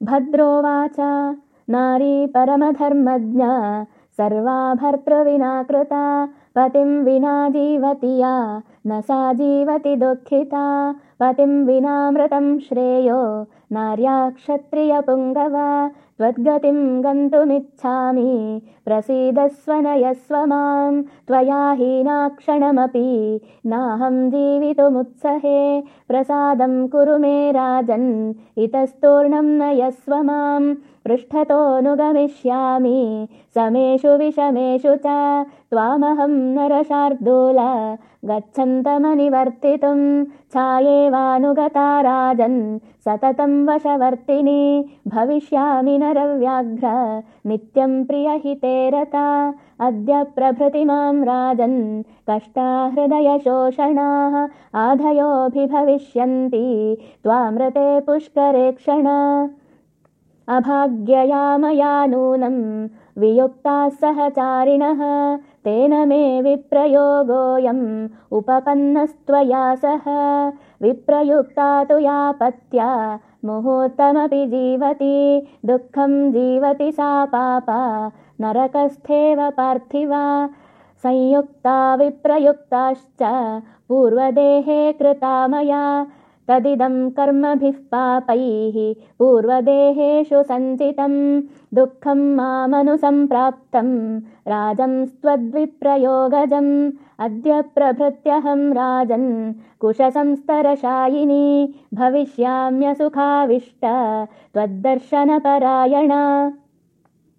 भद्रोवाच नारी परमधर्मज्ञा सर्वा भर्तृविना कृता पतिं विना जीवति या न सा जीवति दुःखिता पतिं विनामृतं श्रेयो। नार्या क्षत्रियपुङ्गवा त्वद्गतिं गन्तुमिच्छामि। प्रसीदस्वनयस्व मां त्वया हीनाक्षणमपि नाहं जीवितुमुत्सहे प्रसादं कुरु मे राजन्। इतस्तूर्णं नयस्व मां पृष्ठतोऽनुगमिष्यामि समेषु विषमेषु च त्वामहं नरशार्दूल छायेवानुगता राजन् सततं वशवर्तिनि। भविष्यामि नरव्याघ्र। नित्यं प्रियहिते रता। अद्य प्रभृति मां राजन्। कष्टा हृदयशोषणाः आधयोऽभिभविष्यन्ति। त्वामृते पुष्करे क्षण। अभाग्यया मया नूनं वियुक्ताः सहचारिणः तेन मे विप्रयोगोऽयम् उपपन्नस्त्वया सह। विप्रयुक्ता तु यापत्या मुहूर्तमपि जीवति दुःखं जीवति सा पापा नरकस्थेव पार्थिवा। संयुक्ता विप्रयुक्ताश्च पूर्वदेहे कृता मया तदिदं कर्मभिः पापैः पूर्वदेहेषु सञ्चितं दुःखं मामनुसम्प्राप्तं राजंस्त्वद्विप्रयोगजम् अद्य प्रभृत्यहं राजन् कुशसंस्तरशायिनी भविष्याम्यसुखाविष्ट त्वद्दर्शनपरायणा